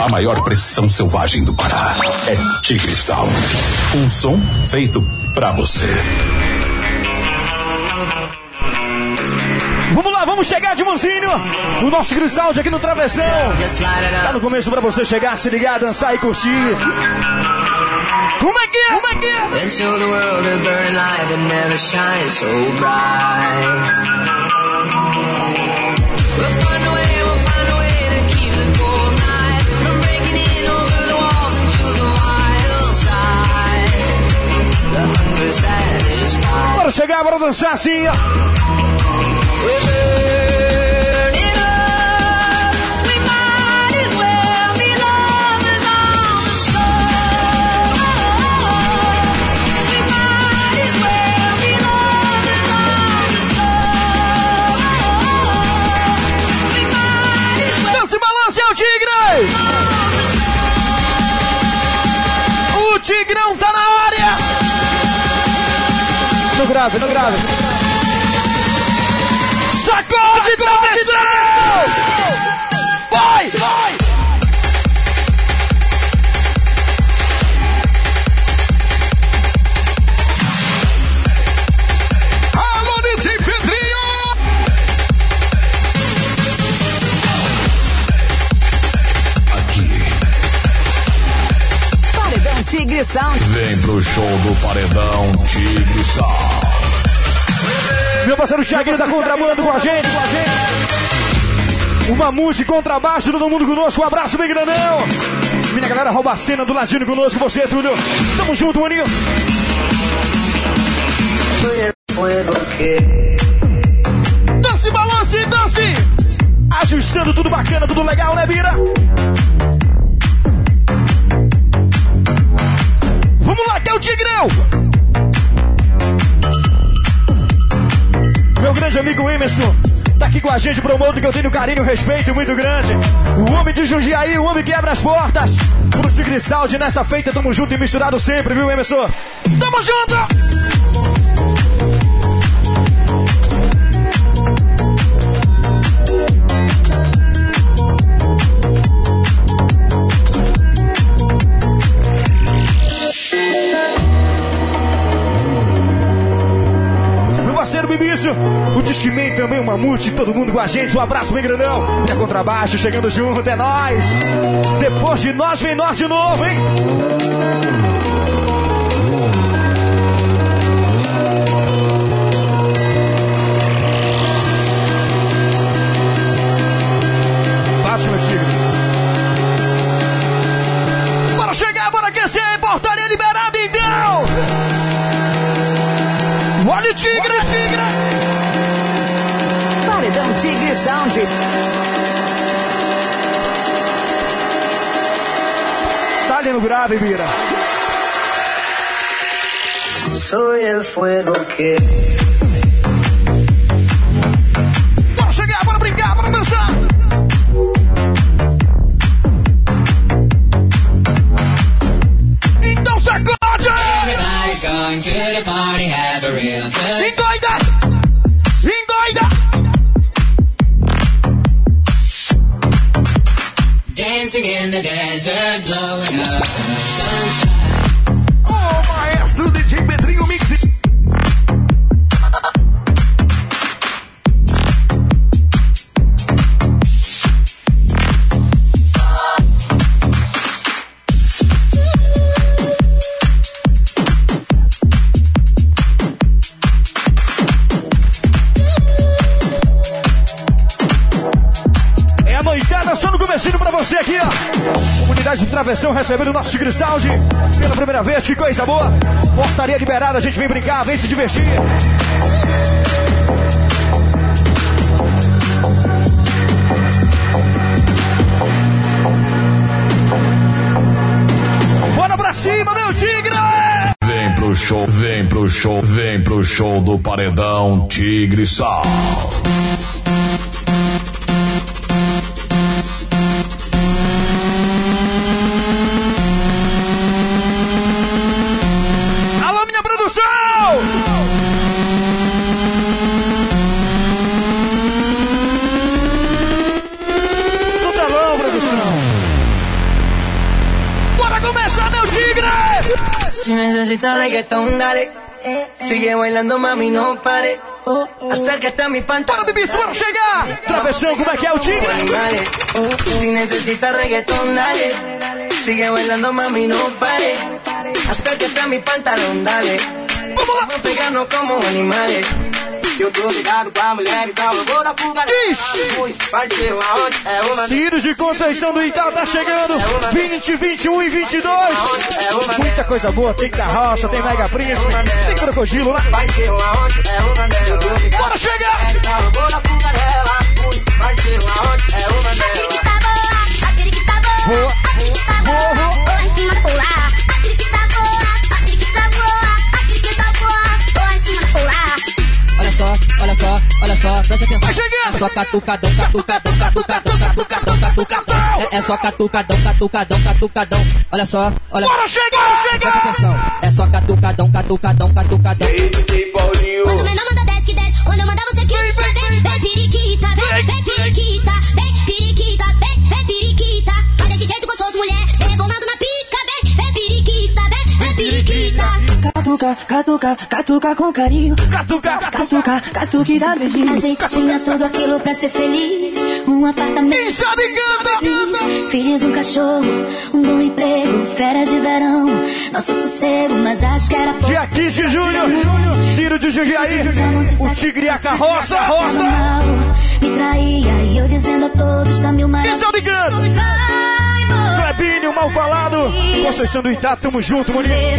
A maior pressão selvagem do Pará é Tigre Sound. Um som feito pra você. Vamos lá, vamos chegar de mansinho. O nosso Grisaldi aqui no Travessão. Tá no começo pra você chegar, se ligar, dançar e curtir. Como é que é? Como é que é? Into the world of burning light that never shines so bright. Bora chegar, bora dançar assim. Dance balance é o tigre! O tigrão tá na grave, no grave. Sacode, travessão! Vai! Vai! Alô, DJ Pedrinho! Aqui. Paredão Tigre Sound. Vem pro show do Paredão Tigre Sound. Meu parceiro Thiaguinho da Contrabando com a gente, com a gente. Uma música contrabaixo, todo mundo conosco. Um abraço bem grandão. Minha galera rouba a cena do ladinho conosco. Você, Túlio. Tamo junto, maninho. Dance, balance, dance. Ajustando tudo bacana, tudo legal, né, Bira? Vamos lá, que é o Tigrão. Meu grande amigo Emerson, tá aqui com a gente, promoto que eu tenho carinho respeito muito grande. O homem de Jundiaí, o homem que abre as portas. Pro Tigre nessa feita, tamo junto e misturado sempre, viu, Emerson? Tamo junto! Parceiro Bibício, o Discman também, o Mamute, todo mundo com a gente, um abraço bem grandão. Minha contrabaixo, chegando junto, é nóis. Depois de nós, vem nós de novo, hein? O tigre, tigre! Paredão Tigre Sound. Tá ali no grave, Bira. Soy el fuego que Bora chegar, bora brincar, bora dançar! your party, have a real good. Enjoy that! Enjoy that! Dancing in the desert, blowing up. Sunshine. Travessão recebendo o nosso Tigre Sound pela primeira vez, que coisa boa. Portaria liberada, a gente vem brincar, vem se divertir. Bora pra cima, meu tigre! Vem pro show, vem pro show, vem pro show do Paredão Tigre Sound. Si necesitas reggaetón, dale. Sigue bailando, mami, no pare. Acércate a mi bebê, bora chegar! Travessão, como é que é o reggaetón, dale. Sigue bailando, mami, no pare. Acércate a mi pantalón, dale. Vamos a pegarnos como animales. Eu tô ligado com a mulher, então eu vou dar fuga Ixi! Partiu aonde? É uma Ciro de Conceição do Itaú tá chegando. 20, 21 e 22. É uma Muita coisa boa. Tem carroça, tem Mega Príncipe, tem crocodilo, né? Partiu aonde? É uma Bora chegar! então eu vou dar fuga Olha só, olha só, presta atenção. Vai chegando! É só catucadão, catucadão, catucadão, catucadão, catucadão. É, é só catucadão, catucadão, catucadão. Olha só, olha Bora chegar, Presta chegar! atenção. É só catucadão, catucadão, catucadão. Quando o menor manda 10 Catuca, catuca, catuca com carinho. Catuca, catuca. Catuca, catuca e dá beijinho. A gente tinha tudo aquilo pra ser feliz. Um apartamento. Quem sabe canta! feliz, Filhos, um cachorro, um bom emprego, férias de verão, nosso sossego, mas acho que era pouco. Dia 15 de julho, Ciro de Jundiaí, o Tigre e a Carroça, roça. me traía e eu dizendo a todos da mil maravilhas. canta! Vai, amor, Clebinho, mal falado. Conceição do Itá, tamo junto, mulher.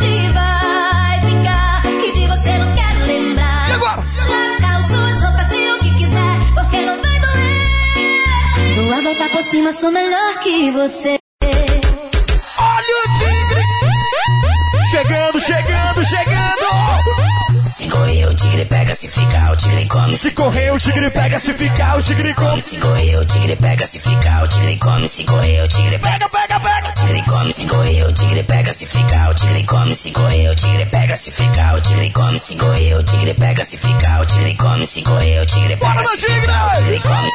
Beleza, longe vai ficar, que de você não quero lembrar. E agora? Larga suas roupas, se o que quiser, porque não vai doer. Vou a voltar por cima, sou melhor que você. Olha o Tigre! Chegando, chegando, chegando! Correr, o tigre pega, se ficar, o tigre come. Se correr, o Tigre pega, se ficar, o Tigre come. Se correr, o tigre pega, se ficar, o tigre come. Se correr, o tigre pega, Pega, pega, o tigre come. Se correr, o tigre pega, se ficar, o tigre come. Se correr, o tigre pega, se ficar, o tigre come. Se correr, o tigre pega, se ficar, o tigre come. Se correr, o tigre pega, se ficar, o tigre come.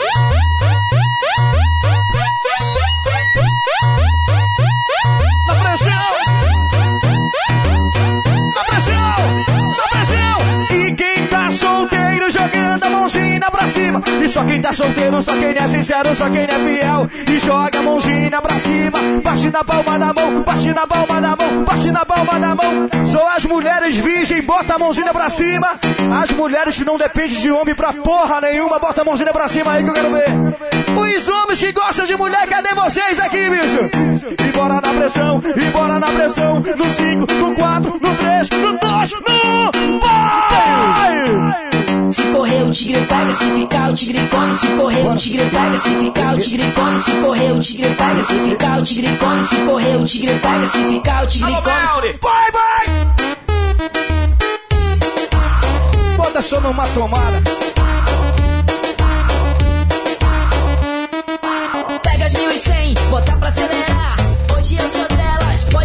Jogando a mãozinha pra cima. E só quem tá solteiro, só quem é sincero, só quem é fiel. E joga a mãozinha pra cima. Bate na palma da mão, bate na palma da mão, bate na palma da mão. Só as mulheres virgem, bota a mãozinha pra cima. As mulheres que não dependem de homem pra porra nenhuma, bota a mãozinha pra cima aí que eu quero ver. Os homens que gostam de mulher, cadê vocês aqui, bicho? E bora na pressão, e bora na pressão. No 5, no 4, no 3, no 2, no 1. Vai! Se correr, o tigre pega, se ficar, o tigre come. Se correr, o tigre pega, se ficar, o tigre come. Se correr, o tigre pega, se ficar, o tigre come. Se correr, o tigre pega, se ficar, o tigre come. Vai, vai! Bota só numa tomada. Pega as mil e cem, botar pra acelerar. Hoje eu sou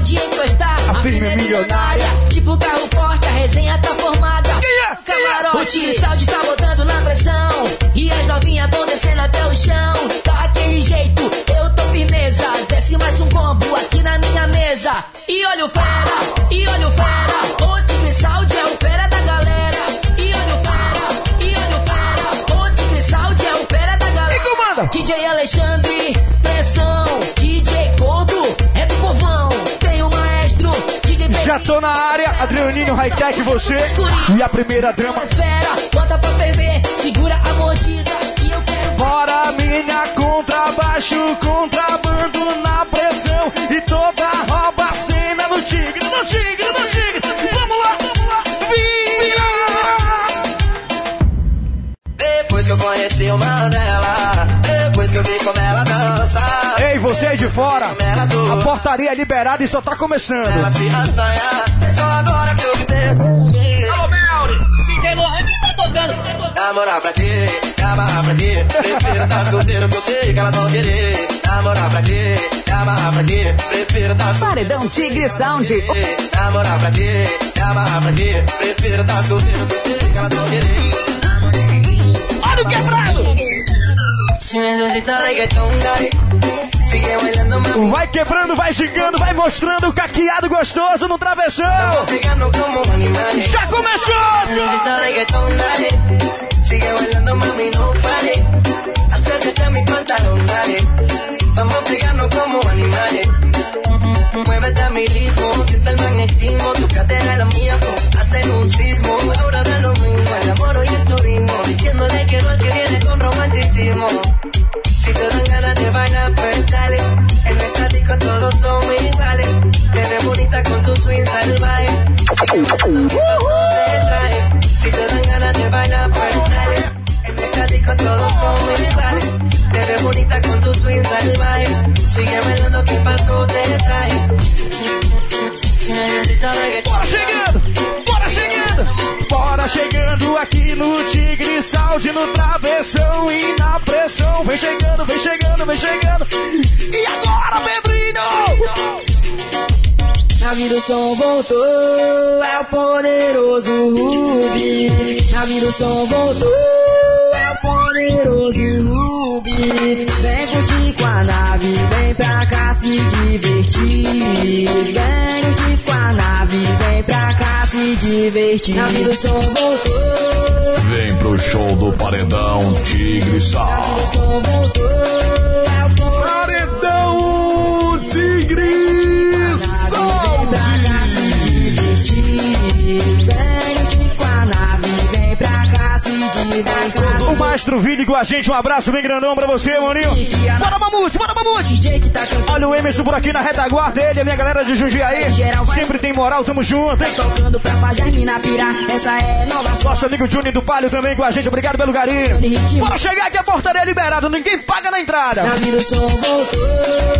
pode encostar. A firme é milionária. Tipo carro forte, a resenha tá formada. Quem é? Camarote, o Saúde tá botando na pressão. E as novinhas tão descendo até o chão. Daquele jeito, eu tô firmeza. Desce mais um combo aqui na minha mesa. E olha o fera, e olha o fera. O Tigre Saúde é o fera da galera. E olha o fera, e olha o fera. O Tigre Saúde é o fera da galera. E comanda! DJ Alexandre, pressão. Já tô na área, Adrianinho Hightech, você. E a primeira fera, bota pra ferver, segura a mordida. Eu quero Bora, minha contrabaixo, contrabando fora. A portaria é liberada e só tá começando. ela se assanha. Só agora que eu vi perfume. Alô, Melri! DJ Lohan tá tocando. Namorar pra quê? Namorar pra quê? Prefiro tá solteiro que eu sei que ela não querer. Namorar pra quê? Namorar pra quê? Prefiro tá solteiro. Paredão Tigre Sound. Namorar pra quê? Namorar pra quê? Prefiro tá solteiro que eu sei que ela não querer. Olha o quebrado! Si necesitas reggaetón, dale. Sigue bailando, mami. Vai quebrando, vai gigando, vai mostrando o caqueado gostoso no travessão. Já começou! Sigue bailando, mami, no pare. Acércate a mi pantalón, dale. Vamos a como animales. Muévete a mi ritmo, siente el magnetismo. Tu es la mía, hacen un sismo. Ahora da lo mismo, el amor y el turismo. Diciéndole que no el que viene con romanticismo. Si te dan ganas de bailar, pues dale. En nuestra disco todos son iguales. Te ves bonita con tu swing salvaje. Si te dan ganas de bailar, pues dale. En nuestra disco todos son iguales. Te ves bonita con tu swing salvaje. Sigue bailando, ¿qué pasó? Te trae. Si necesitas reggaetón, Bora chegando, bora chegando, bora chegando aqui no travessão e na pressão. Vem chegando, vem chegando, vem chegando. E agora, Pedrinho? Na vida o som voltou, é o poderoso Rubi. Na vida o som voltou, poderoso Rubi. Vem curtir com a nave, vem pra cá se divertir. Vem curtir com a nave, vem pra cá se divertir. Na vida o som voltou, Vem pro show do Paredão Tigre Sal. o som voltou, divertir. O Maestro Vini com a gente, um abraço bem grandão pra você, maninho. Bora Mamute, bora Mamute. Tá. Olha o Emerson por aqui na retaguarda, ele, a minha galera de Jundiaí. Sempre tem moral, tamo junto, hein? Essa é nova Nosso amigo Júnior do Palio também com a gente, obrigado pelo carinho. Bora chegar que a portaria é liberada, ninguém paga na entrada.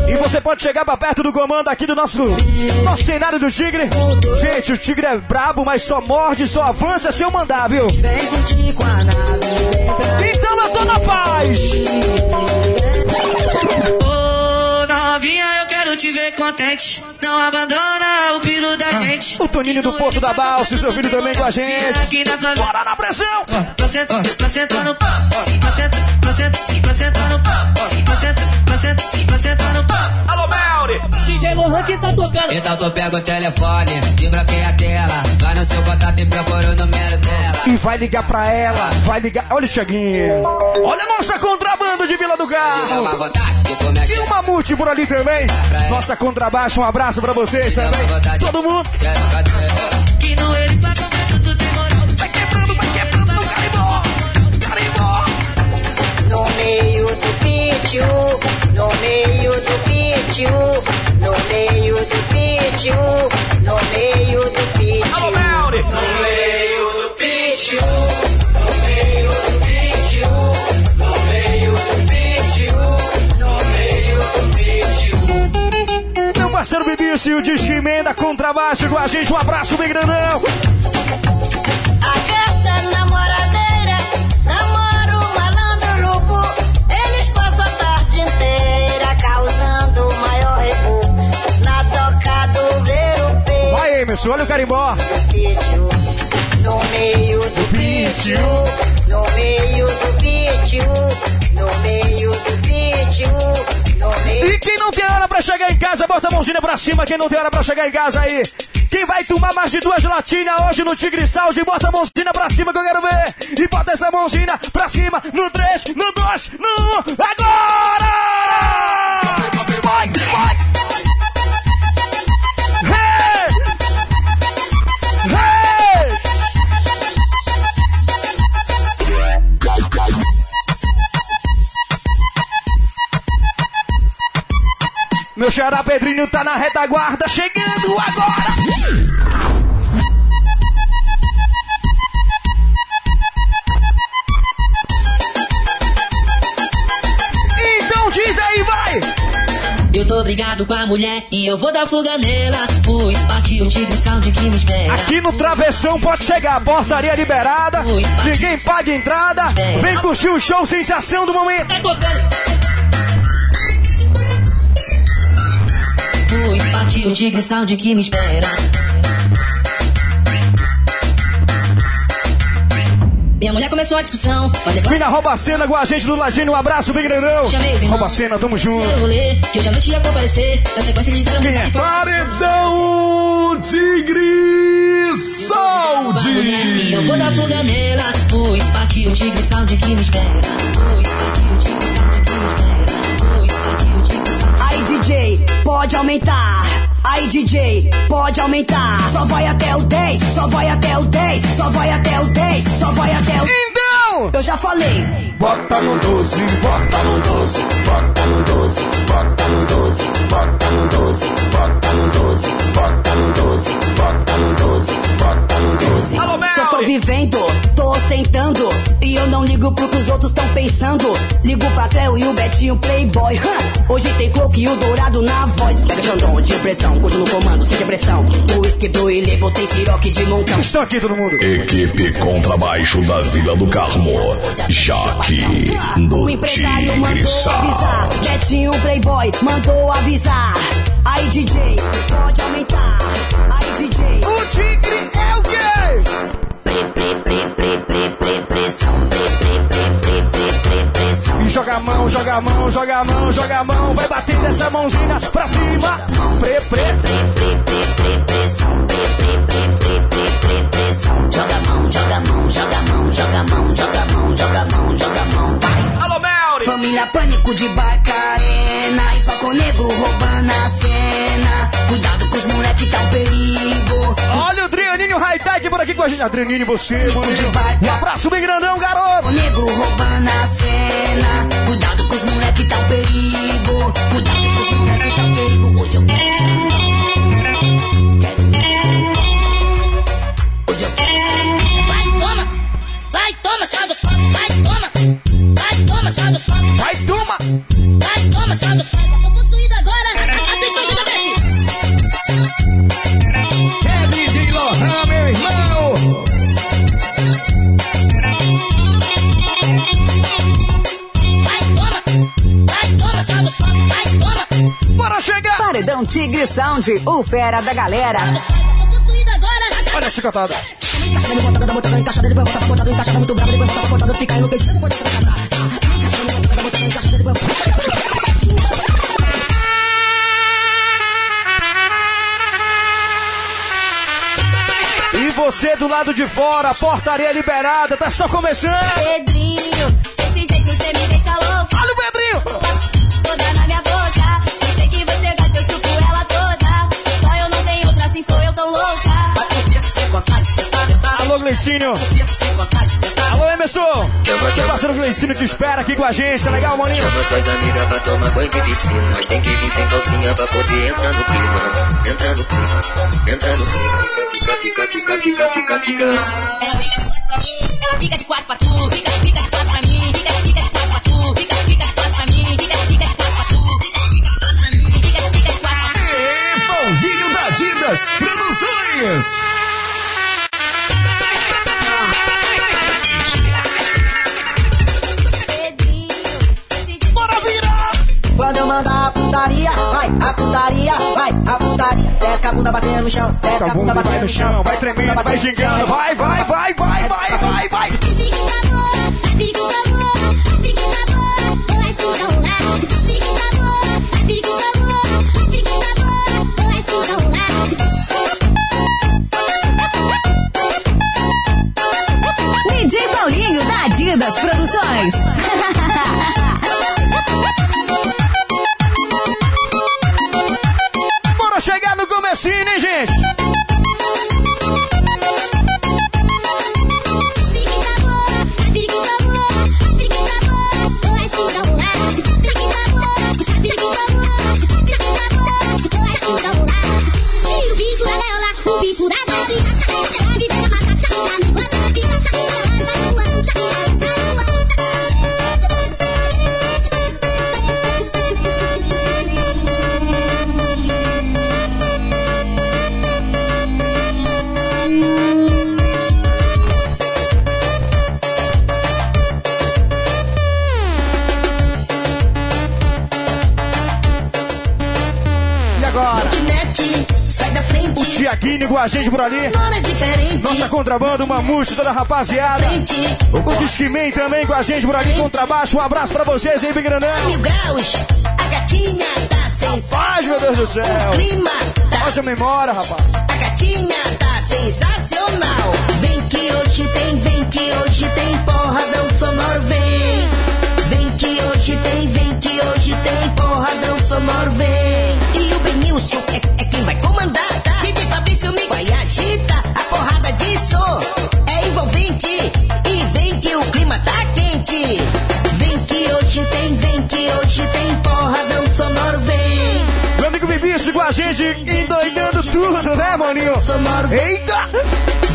E você pode chegar pra perto do comando aqui do nosso, nosso cenário do Tigre. Gente, o Tigre é brabo, mas só morde, só avança se eu mandar, viu? Vem curtir com a nave. Tô na paz. Ô, novinha, eu quero te ver contente. Não abandona o piro da gente. O Toninho do Porto da Balsa, seu filho também com a gente. Aqui na. Bora na pressão. No. Alô, Melri. DJ Lohan que tá tocando. Então tu pega o telefone, desbloqueia a tela, vai no seu contato e procura o número dela. E vai ligar pra ela, vai ligar. Olha o Thiaguinho. Olha a nossa contrabando de Vila do E uma comer E o Mamute por ali também. Nossa contrabaixo, um abraço pra vocês também. Todo mundo. Que no ele pra conversa tu tem moral. Vai quebrando, vai quebrando no carimbó. Carimbó. No meio do pítio, no meio do pítio, no meio do pítio, no meio do pítio. Alô, Melri. No meio parceiro Bibício, o Disque Emenda, contrabaixo com a gente. Um abraço bem grandão. A caça namoradeira, namora o malandro urubu. Eles passam a tarde inteira causando o maior rebu. Na toca do ver o Vai, Emerson, olha o carimbó. no meio do pítio, no meio do pítio, no meio do meio E quem não tem hora pra chegar em casa, bota a mãozinha pra cima. Quem não tem hora pra chegar em casa aí. Quem vai tomar mais de duas latinas hoje no Tigre Saúde, bota a mãozinha pra cima que eu quero ver. E bota essa mãozinha pra cima no 3, no 2, no 1. Agora! Vai, vai! Hey! Meu xará Pedrinho tá na retaguarda, chegando agora! Então diz aí, vai! Eu tô brigado com a mulher e eu vou dar fuga nela. Fui partir o tigre sound que me espera. Aqui no Travessão pode chegar, portaria liberada, ninguém paga entrada, vem curtir o show sensação do momento. Tá Fui partir o tigre sound que me espera. Minha mulher começou a discussão. Fazer Vem na rouba a cena com a gente do Ladinho. Um abraço bem grandão. Chamei os irmãos. Rouba a cena, tamo junto. Vou ler, que hoje à noite ia comparecer. Na sequência eles deram é? Paredão Tigre Saúde. Eu vou dar fuga nela. Oi, partiu o tigre sound que me espera. Oi, partiu o tigre pode aumentar. Aí DJ, pode aumentar. Só vai até o 10, só vai até o 10, só vai até o 10, só vai até o Então! Eu já falei. Bota no 12, bota no 12, bota no 12, bota no 12, bota no 12, bota no 12, bota no 12, bota no 12, bota no 12. Alô, Só tô vivendo, tô ostentando. E eu não ligo pro que os outros tão pensando. Ligo pra Cleo e o Betinho Playboy. Hoje tem Cloak e o Dourado na voz. Pega Xandão de pressão, curto no comando, sem depressão. O whisky do Ilebo tem siroque de montão. Estão aqui todo mundo. Equipe Contrabaixo da Vila do Carmo, Jaque no O empresário Tigre mandou avisar. Betinho Playboy mandou avisar. Aí DJ, pode aumentar. Aí DJ. O Tigre é o quê? Pre, pre, pre, pre, pre, pre, pressão. Pre, pre, pre, pre, pre, pre, pressão. E joga a mão, joga a mão, joga a mão, joga a mão. Vai batendo essa mãozinha pra cima. Pre, pre. Pre, pre, pre, pre, pressão. Pre, pre, pre, Joga a mão, joga a mão, joga a mão, joga a mão, joga a mão, joga a mão, joga a mão. Vai. Alô, Melri! Família Pânico de Barcarena e Falcão Negro roubando a cena. Cuidado com os moleque tá um perigo. Olha o Adrianinho Hightech por aqui com a gente. Adrianinho, você, mano. Um abraço bem grandão, garoto. Falcão Negro roubando a cena. Cuidado com os moleque tá um perigo. Cuidado toma, dos panos! Vai, toma! Vai, toma, dos panos! Vai, toma. Vai, toma, chá dos panos! Tô possuído agora! Atenção, DJ Beck! É DJ Lohan, meu irmão. Vai, toma! Vai, toma, dos panos! Vai, toma! Bora chegar. Paredão Tigre Sound, o fera da galera. Tô possuído agora! Olha a chicotada. Muito fica. E você do lado de fora, portaria liberada, tá só começando. Pedrinho, Gleicinho. Alô, Emerson. Seu parceiro Gleicinho te espera aqui com a gente, tá legal, maninho? Chama suas amigas pra tomar banho de piscina. Mas tem que vir sem calcinha pra poder entrar no clima. Entrar no clima, entrar no clima. Fica, fica, fica, fica, fica, fica. Ela fica de quatro pra tu, fica, fica de quatro pra mim, fica, fica de quatro pra tu, fica, fica de quatro pra mim, fica, fica de quatro pra tu, fica, fica de quatro pra mim, fica, fica de quatro pra tu. E Paulinho da Adidas Produções. Putaria, vai, a putaria, vai, a putaria. Desce a bunda batendo no chão, desce a bunda batendo no chão, vai tremendo, vai gingando, vai, vai, vai, vai, vai, vai, vai. Periquita boa, periquita boa, periquita agora? O Tiaguinho com a gente por ali. Nossa contrabando, Mamute, toda a rapaziada. O Discman também com a gente por ali, contrabaixo. Um abraço pra vocês. Mil graus, a gatinha tá sensacional. Ai, meu Deus do céu. O clima tá Haja memória, rapaz. A gatinha tá sensacional. Vem que hoje tem, vem que hoje tem porradão sonoro, vem. Vem que hoje tem, vem que hoje tem porradão sonoro, vem. Endoidando tudo, né, maninho? Sonoro, vem. Eita!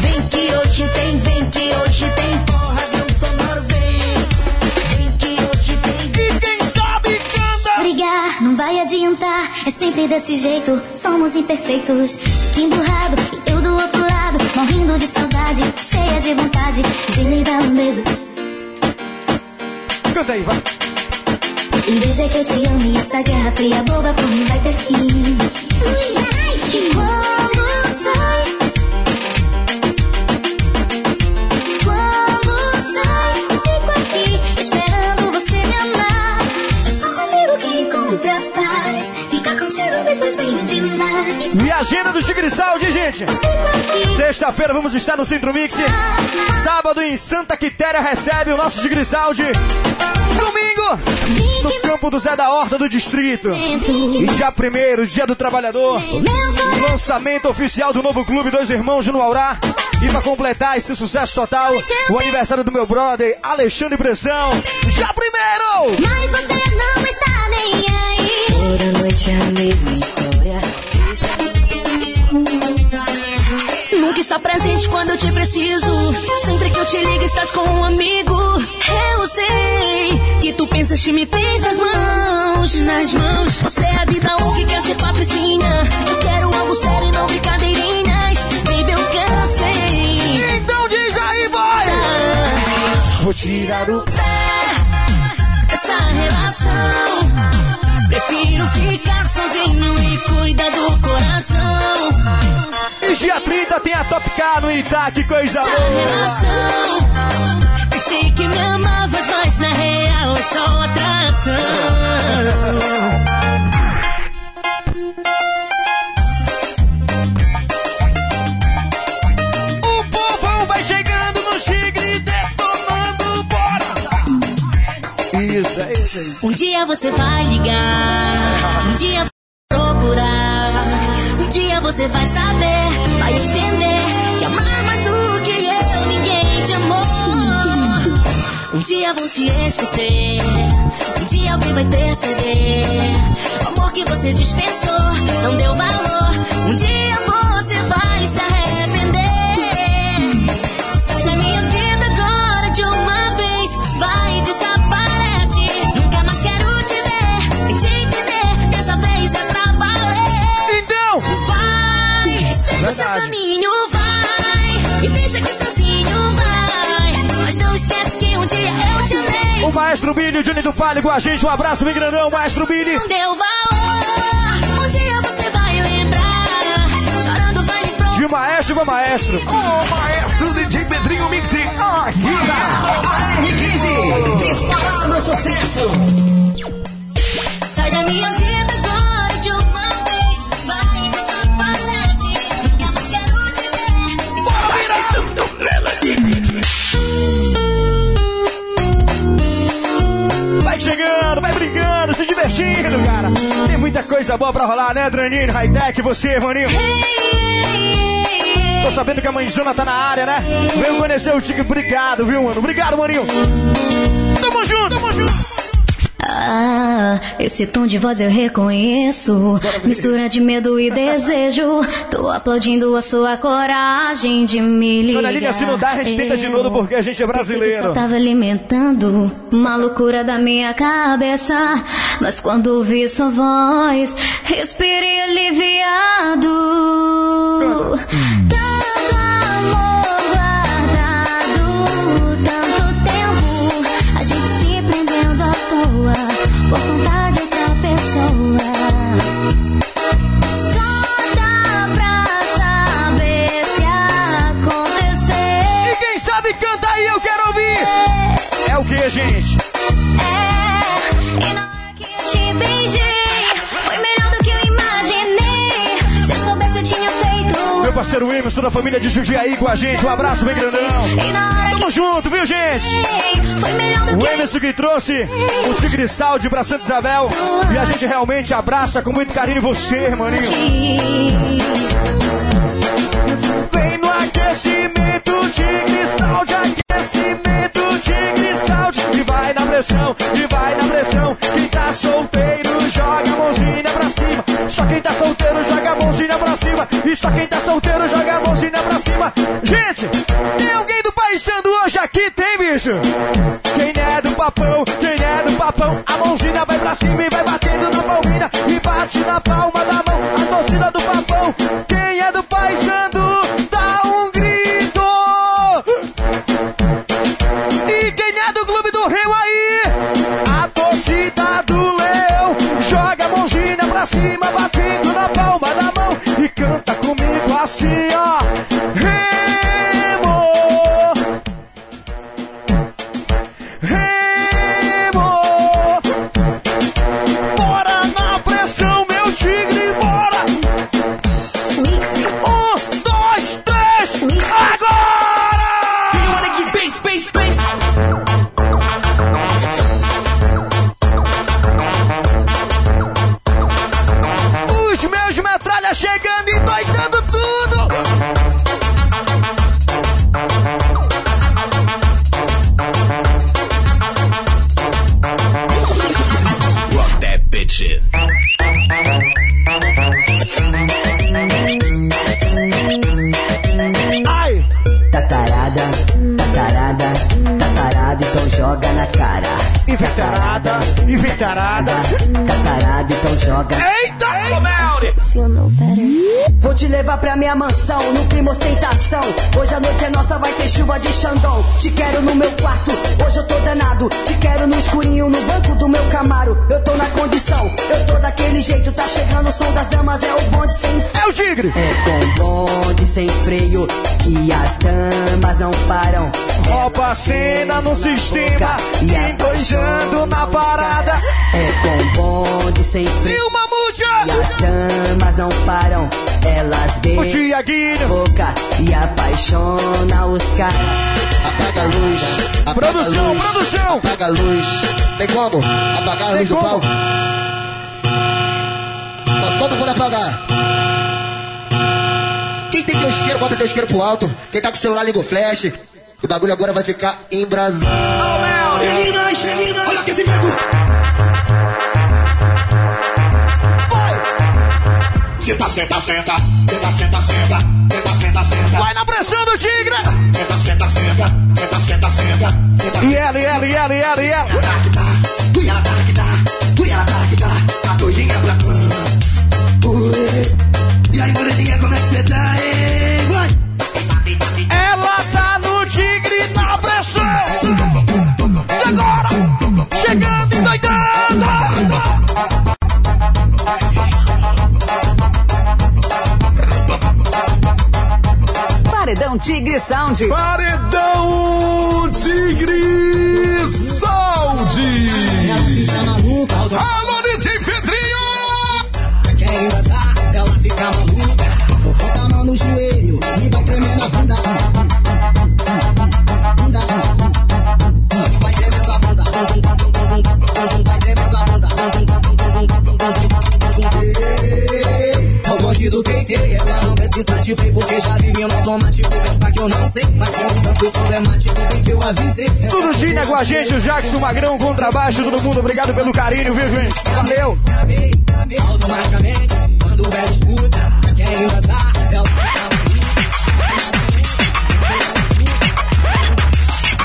Vem que hoje tem, vem que hoje tem porradão sonoro, vem. Vem que hoje tem, E quem sabe canta! Brigar não vai adiantar, é sempre desse jeito, somos imperfeitos. Que emburrado, e eu do outro lado, morrendo de saudade, cheia de vontade de lhe dar um beijo. Canta aí, vai. E dizer que eu te amo e essa guerra fria boba por mim vai ter fim. Que quando sai, quando sai, fico aqui esperando você me amar. É só comigo que encontra paz. Ficar contigo me faz bem demais. E a agenda do Tigre Saúde, gente. Fico aqui. Sexta-feira vamos estar no Centro Mix. Sábado em Santa Quitéria recebe o nosso Tigre Saúde. No campo do Zé da Horta do Distrito. E dia primeiro, dia do trabalhador. Lançamento oficial do novo clube Dois Irmãos no Aurá. E pra completar esse sucesso total, o aniversário do meu brother Alexandre Pressão. Já primeiro! Mas você não está nem aí. Toda noite é a mesma história. Está presente quando eu te preciso. Sempre que eu te ligo, estás com um amigo. Eu sei que tu pensas que me tens nas mãos, nas mãos. Você é a vida um que quer ser patricinha. Eu quero algo sério e não brincadeirinhas. Baby, eu cansei. Então diz aí, vai! Vou tirar o pé dessa relação. Prefiro ficar sozinho e cuidar do coração. E dia 30 tem a Top K no Ita, que coisa Essa boa! relação. Um dia você vai ligar, um dia procurar, um dia você vai saber, vai entender que amar mais do que eu ninguém te amou. Um dia vão te esquecer, um dia alguém vai perceber o amor que você dispensou, não deu valor. Um dia seu caminho, vai. Me deixa aqui sozinho, vai. Mas não esquece que um dia eu te amei. o Maestro Billy, o Johnny do Palio com a gente, um abraço bem grandão, Maestro Billy. Não deu valor. Um dia você vai lembrar. Chorando vai me provar. De maestro pra maestro. O maestro DJ Pedrinho Mix aqui na R15. Disparado sucesso. Sai da minha vida coisa boa pra rolar, né, Draninho, Hightech, você, maninho. Tô sabendo que a mãezona tá na área, né? Veio conhecer o Tigre, obrigado, viu, mano? Obrigado, maninho. Tamo junto, tamo junto. Ah, esse tom de voz eu reconheço. Mistura de medo e desejo. Tô aplaudindo a sua coragem de me ligar. Dona Lília, se não dá, a gente tenta de novo porque a gente é brasileiro. Só tava alimentando uma loucura da minha cabeça. Mas quando ouvi sua voz, respirei aliviado. Tanto parceiro Emerson da família de Jundiaí com a gente. Um abraço bem grandão. Tamo junto, viu, gente? O Emerson que trouxe o Tigre Saúde pra Santa Isabel. E a gente realmente abraça com muito carinho você, maninho. Vem no aquecimento, Tigre Saúde, aquecimento, Tigre Saúde. E vai na pressão, e vai na pressão. Quem tá solteiro, cima. Só quem tá solteiro, joga a mãozinha pra cima. E só quem tá solteiro, joga a mãozinha pra cima. Gente, tem alguém do País Sandu hoje aqui? Tem, bicho? Quem é do papão, quem é do papão, a mãozinha vai pra cima e vai batendo na palminha. E bate na que levar pra minha mansão, no clima ostentação. Hoje a noite é nossa, vai ter chuva de Xandão. Te quero no meu quarto, hoje eu tô danado. Te quero no escurinho, no banco do meu Camaro. Eu tô na condição, eu tô daquele jeito. Tá chegando o som das damas, é o bonde sem freio. É o tigre! É com bonde sem freio, que as damas não param. Rouba a cena no sistema, embanjando na parada. É com bonde sem freio. E o E Mamuja! as damas não param, elas O beijam boca e apaixona os caras. Apaga a luz. Apaga Produção, a luz, produção! Apaga a luz. Tem como? Apagar a luz do como? palco? Só solta quando apagar. Quem tem teu isqueiro, bota teu isqueiro pro alto. Quem tá com o celular, liga o flash. O bagulho agora vai ficar em Brasil. Meninas, meninas, olha o aquecimento. Senta, senta, senta. Senta, senta, senta. Senta, senta, senta. Vai na pressão do tigre! Senta, senta, senta. Senta, senta, senta. Senta, E ela, e ela, e ela, e ela, e ela! tá que tá. Tu e ela tá que tá. Tu e ela tá que tá. A doidinha pra tu. E aí, moreninha, como é que cê tá, hein? Vai. Ela tá no tigre na pressão! E agora? Chegando e doidando! Paredão Tigre Sound. Paredão Tigre Saúde. Alô, DJ Pedrinho! Quer embrasar, ela fica maluca. Bota a mão no joelho e vai tremendo a bunda. Bunda. Ei, É o bonde do peitei, ela não de play porque já vive no automático. Pensa que eu não sei, mas é um tanto problemático. Bem que eu avisei. Tudo Gina com a gente, o Jackson Magrão, contrabaixo, todo mundo, obrigado pelo carinho, viu, gente? Valeu! Automaticamente. Quando velho escuta, quer embrasar, ela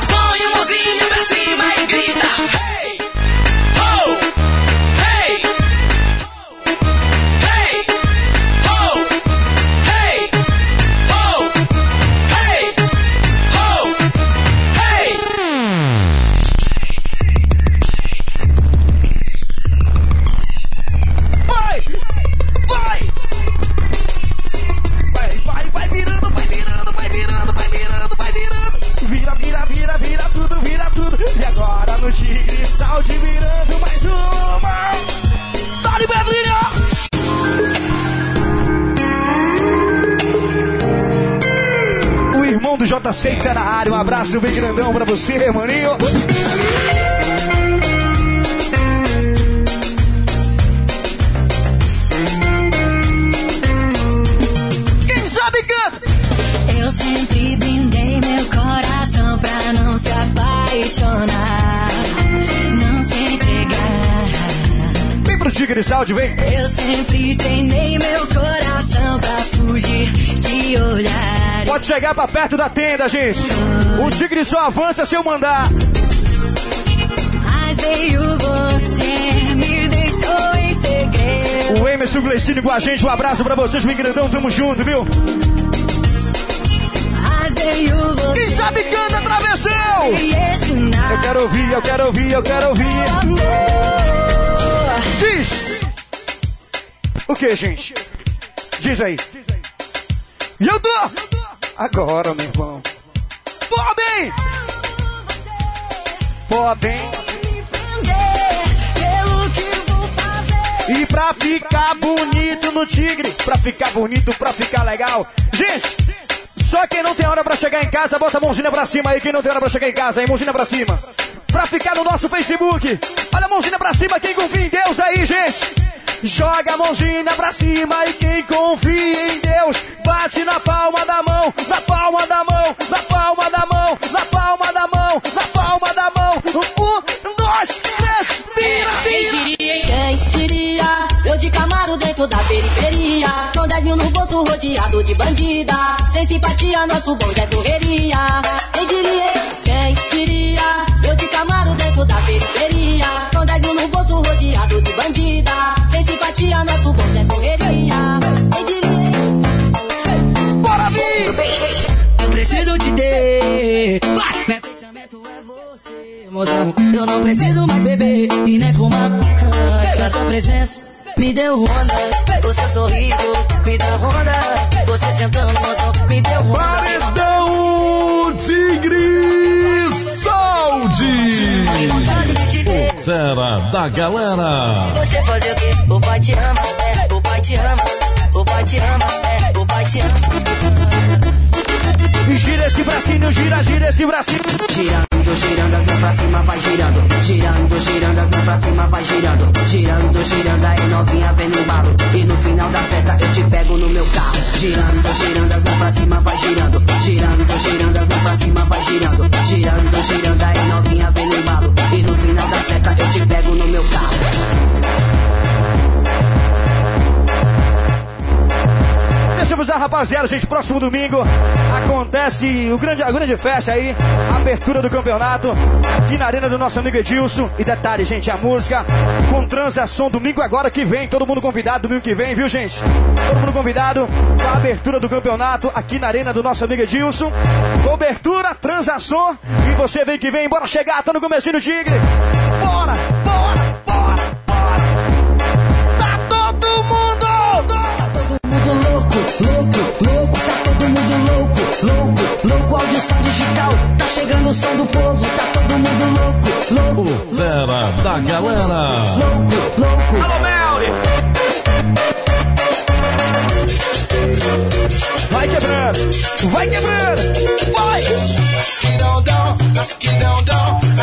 Põe a mãozinha pra cima e grita. Hey! Abraço bem grandão pra você, maninho. Quem sabe canta! Eu sempre brindei meu coração pra não se apaixonar, não se entregar. Vem pro Tigre Saúde, vem! Eu sempre treinei meu coração pra fugir de olhar. Pode chegar pra perto da tenda, gente. O Tigre só avança se eu mandar. Mas veio você, me deixou em segredo. O Emerson Gleicínio com a gente. Um abraço pra vocês, bem grandão. Tamo junto, viu? Mas veio você. Quem sabe canta travessão! me ensinar. Eu quero ouvir, eu quero ouvir, eu quero ouvir. Diz! O que, gente? Diz aí. Eu tô! Agora, meu irmão. Podem! Podem! E pra ficar bonito no tigre, pra ficar bonito, pra ficar legal. Gente, só quem não tem hora pra chegar em casa, bota a mãozinha pra cima aí. Quem não tem hora pra chegar em casa, aí, mãozinha pra cima. Pra ficar no nosso Facebook. Olha a mãozinha pra cima, quem confia em Deus aí, gente. Joga a mãozinha pra cima e quem confia em Deus, bate na palma da mão, na palma da mão, na palma da mão, na palma da mão, na palma da mão. Um, dois, três, vira, vira. Quem diria? Eu de Camaro dentro da periferia. Com 10 mil no bolso rodeado de bandida. Sem simpatia, nosso bonde é correria. Quem diria? Quem diria? Eu de Camaro dentro da periferia. Com 10 mil no bolso rodeado de bandida. Sem simpatia, nosso bonde é correria. Quem diria? Bora vir! Eu preciso te ter. Vai! Meu pensamento é você, mozão. Eu não preciso mais beber e nem fumar. Que a sua presença me deu onda. O seu sorriso me dá onda. Você sentando, mozão, me deu onda. Fera da galera. Você fazer o quê? O pai te ama, o pai te ama. O pai te ama, esse bracinho, gira, gira esse bracinho. Girando, girando as mãos pra cima, vai girando. Girando, girando as mãos pra cima, vai girando. Girando, girando aí novinha vem no balo. E no final da festa eu te pego no meu carro. Girando, girando as mãos pra cima, vai girando. Girando, girando as mãos pra cima, vai girando. Girando, girando aí novinha vem no balo. E no final da festa eu te pego no meu carro. Rapaziada, gente, próximo domingo acontece o grande, a grande festa aí, abertura do campeonato aqui na arena do nosso amigo Edilson. E detalhe, gente, a música com transação domingo agora que vem, todo mundo convidado domingo que vem, viu, gente? Todo mundo convidado para a abertura do campeonato aqui na arena do nosso amigo Edilson. Cobertura, transação e você vem que vem, bora chegar, tá no comecinho do Tigre. Bora, louco, louco, tá todo mundo louco, louco, louco, audição digital, tá chegando o som do povo, tá todo mundo louco, louco, Fera da galera. louco, louco. Alô, Melly! Vai quebrando, vai quebrando, vai!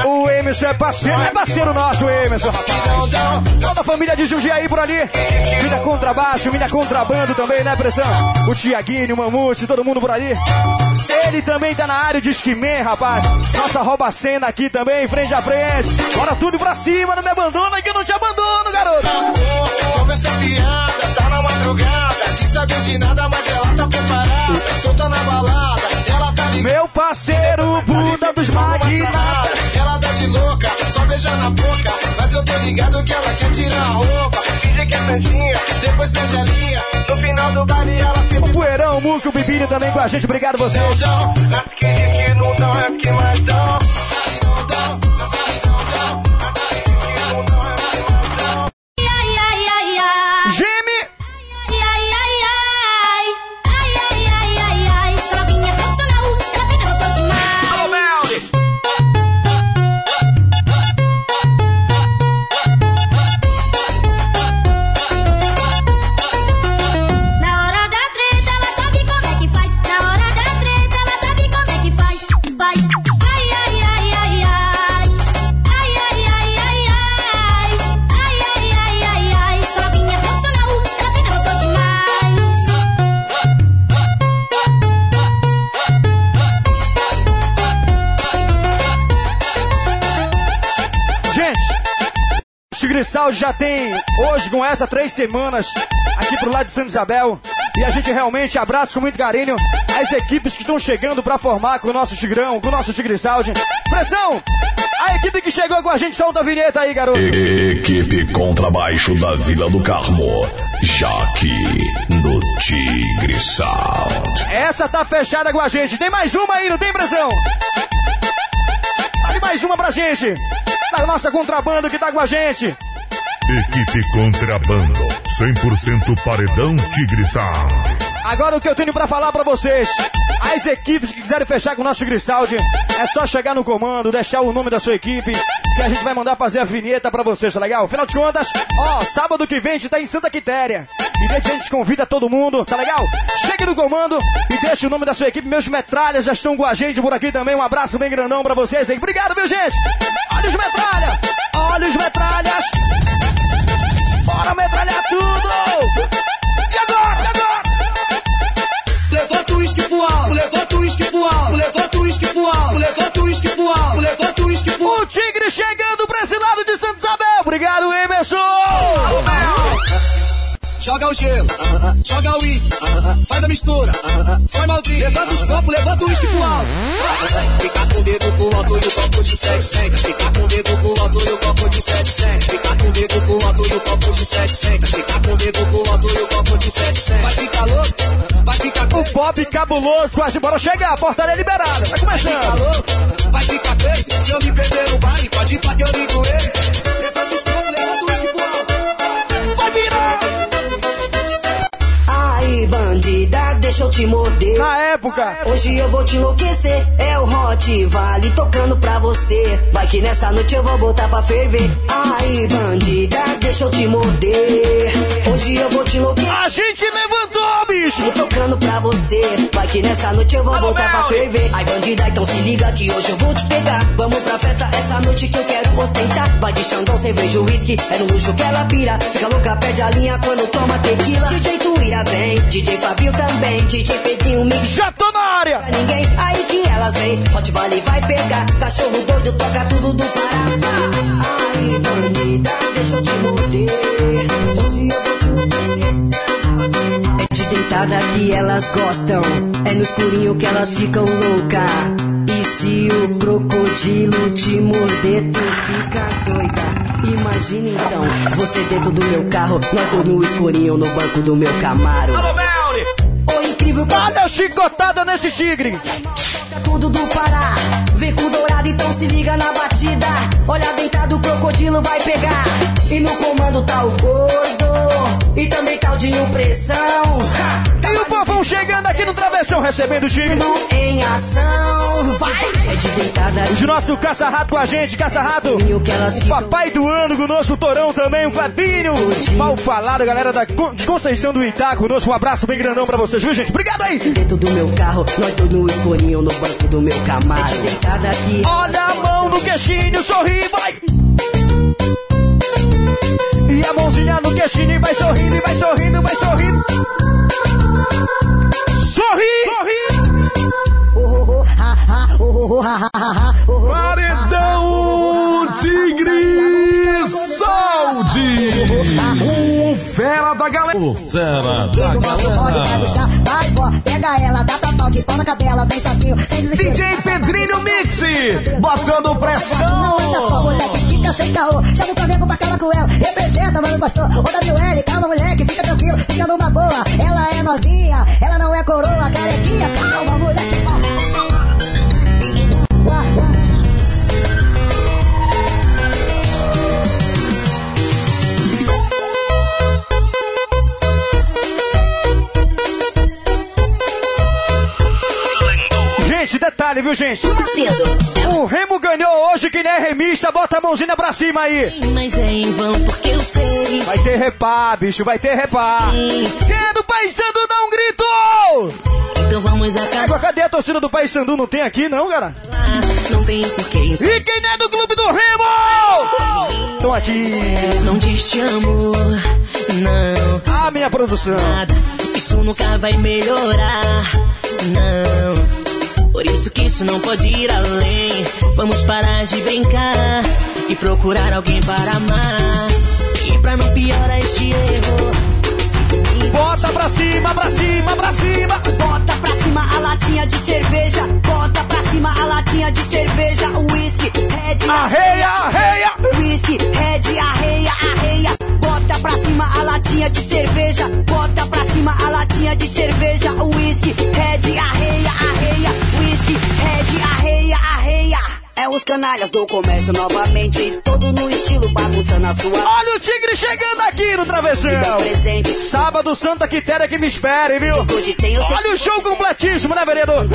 O Emerson é parceiro, é parceiro nosso, Emerson. Toda a família de Jundiaí por ali. Mina contrabaixo, mina contrabando também, né, pressão? O Tiaguinho, o Mamute, todo mundo por ali. Ele também tá na área de esquimê, rapaz. Nossa rouba cena aqui também, frente a frente. Bora tudo pra cima, não me abandona que eu não te abandono, garoto. Fiada, tá na madrugada. De saber de nada, mas ela parceiro, Buda dos magnatas. Ela dá de louca, só beija na boca. Mas eu tô ligado que ela quer tirar a roupa. Finge que é festinha, depois beija a linha. No final do baile ela fica. O Poeirão, o Muco, o Bibini também com a gente. Obrigado vocês. Nas que que não dão, é porque mais dão. Já tem, hoje com essa, três semanas aqui pro lado de Santa Isabel. E a gente realmente abraça com muito carinho as equipes que estão chegando pra formar com o nosso Tigrão, com o nosso Tigre Sound. Pressão! A equipe que chegou com a gente, solta a vinheta aí, garoto. Equipe Contrabaixo da Vila do Carmo. Jaque no Tigre Sound. Essa tá fechada com a gente. Tem mais uma aí, não tem pressão? Dá mais uma pra gente. Da nossa contrabando que tá com a gente. Equipe Contrabando. 100% Paredão Tigre Sound. Agora o que eu tenho pra falar pra vocês. As equipes que quiserem fechar com o nosso Grisaldi, é só chegar no comando, deixar o nome da sua equipe, que a gente vai mandar fazer a vinheta pra vocês, tá legal? Afinal de contas, ó, sábado que vem a gente tá em Santa Quitéria. E a gente convida todo mundo, tá legal? Chegue no comando e deixe o nome da sua equipe. Meus metralhas já estão com a gente por aqui também. Um abraço bem grandão pra vocês aí. Obrigado, viu, gente? Olha os metralha! Olha os metralhas! Bora metralhar tudo! E agora? E agora? Levanta o uísque pro alto, levanta o uísque pro alto, levanta o uísque pro alto, levanta o uísque pro alto, levanta o Tigre chegando pra esse lado de Santa Isabel. Obrigado, Emerson! Joga o gelo, joga o uísque, faz a mistura, forma o drink. Levanta os copos, levanta o uísque pro alto. Fica com o dedo pro alto e o copo de 700. Fica com o dedo pro alto e o copo de 700. Fica com o dedo pro alto e o copo de 700. Ficar O pop cabuloso, quase bora chegar. A portaria liberada. Tá Vai ficar começando. louco, vai ficar crazy. Se eu me perder no baile, pode ir pra que eu ligo eles. Levanta os copos, levanta o uísque pro alto. Vai virar! Aí, bandida, deixa eu te morder. Na época. Hoje eu vou te enlouquecer. É o Hot Vale tocando pra você. Vai que nessa noite eu vou botar pra ferver. Aí, bandida, deixa eu te morder. Hoje eu vou te enlouquecer. A gente levantou, bicho! Tô tocando pra você. Vai que nessa noite eu vou Alô, botar pra Melly. ferver. Ai, bandida, então se liga que hoje eu vou te pegar. Vamos pra festa essa noite que eu quero ostentar. Vai de Xandão, cerveja, uísque. É no luxo que ela pira. Fica louca, perde a linha quando toma tequila. DJ Tuíra vem, DJ Fabinho também. DJ Pedrinho Mix. Já tô na área! Pra ninguém, aí que elas vem. Hot Vale vai pegar. Cachorro doido, toca tudo do Pará. Ai, bandida, deixa eu te morder. Hoje eu vou te enlouquecer. De deitada que elas gostam. É no escurinho que elas ficam louca. E se o crocodilo te morder, tu fica doida. Imagina então, você dentro do meu carro, nós dois no escurinho no banco do meu Camaro. Alô, Melly! Ô incrível, Olha a chicotada nesse tigre! tudo do Pará. Vem com dourado, então se liga na batida. Olha deitado, o crocodilo vai pegar. E no comando tá o gordo. E também o de impressão. Ha! E o povão chegando aqui no travessão, recebendo o tigre. Em ação. Vai! É de deitada. De nosso caça-rato com a gente, caça-rato. O papai do ano conosco, o Torão também, o Clebinho. Mal falado, galera da de Conceição do Itá conosco. Um abraço bem grandão pra vocês, viu, gente? Obrigado aí! dentro do meu carro. Nós no escurinho no banco do meu Camaro. É de deitada aqui. Olha a mão no queixinho, sorri, vai! A mãozinha no queixinho, e vai sorrindo, e vai sorrindo, vai sorrindo. Sorri! Paredão Tigre Saúde. Um fera da galera. O Fera da Galera. Pega ela, dá pra pau de pau na cadela, vem sozinho, sem desespero. DJ Pedrinho Mix, botando Não anda só, pressão. moleque, fica sem caô. Chama o Flamengo pra cala com ela, representa, mano, pastor. Ô, WL, calma, moleque, fica tranquilo, fica numa boa. Ela é novinha, ela não é coroa, viu, gente? O Remo ganhou hoje, que nem é remista. Bota a mãozinha pra cima aí. Mas é em vão porque eu sei. Vai ter repá, bicho, vai ter repá. Quem é do Paysandu, dá um grito! Então vamos acabar. Agora, cadê a torcida do Paysandu? Não tem aqui, não, cara? Não tem porquê. E quem é do Clube do Remo? Estão aqui. Não diz te amo, não. A minha produção. Nada, isso nunca vai melhorar, não. Por isso que isso não pode ir além. Vamos parar de brincar e procurar alguém para amar. E pra não piorar este erro. Bota pra cima, pra cima, pra cima. Bota pra cima a latinha de cerveja. Bota pra cima a latinha de cerveja. Whisky, red, arreia, arreia. Whisky, red, arreia, arreia. Bota pra cima a latinha de cerveja. Bota pra cima a latinha de cerveja. Whisky, red, arreia, arreia. Whisky, red, arreia, arreia. É os canalhas do comércio novamente, todo no estilo bagunçando a sua. Olha o tigre chegando aqui no travessão. presente. Sábado Santa Quitéria que me espere, viu? Hoje tem o Olha o show completíssimo, né, vereador?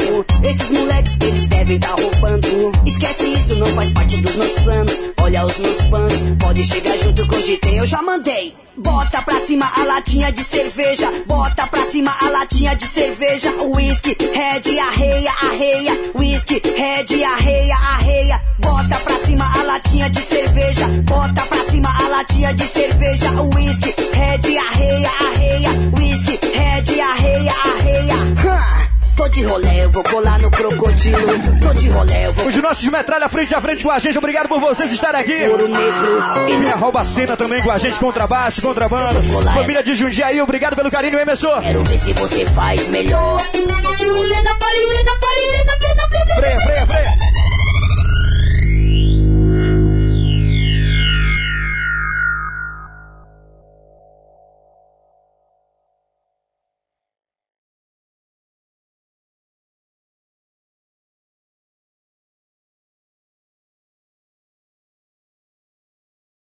Esses moleques, eles devem tá roubando. Esquece isso, não faz parte dos meus planos. Olha os meus planos, pode chegar junto com o GT, eu já mandei. Bota pra cima a latinha de cerveja, bota pra cima a latinha de cerveja. Whisky, red, arreia, arreia. Whisky, red, arreia, arreia. Bota pra cima a latinha de cerveja, bota pra cima a latinha de cerveja. Whisky, red, arreia, arreia. Whisky, red, arreia, arreia. Hã. Tô de rolê, eu vou colar no crocodilo. Tô de rolê, eu vou. Os nossos metralha frente a frente com a gente, obrigado por vocês estarem aqui. Ouro negro. E minha rouba cena também com a gente, contrabaixo, contrabando. Família de Jundiaí, obrigado pelo carinho, Emerson. Quero ver se você faz melhor. Freia, freia, freia.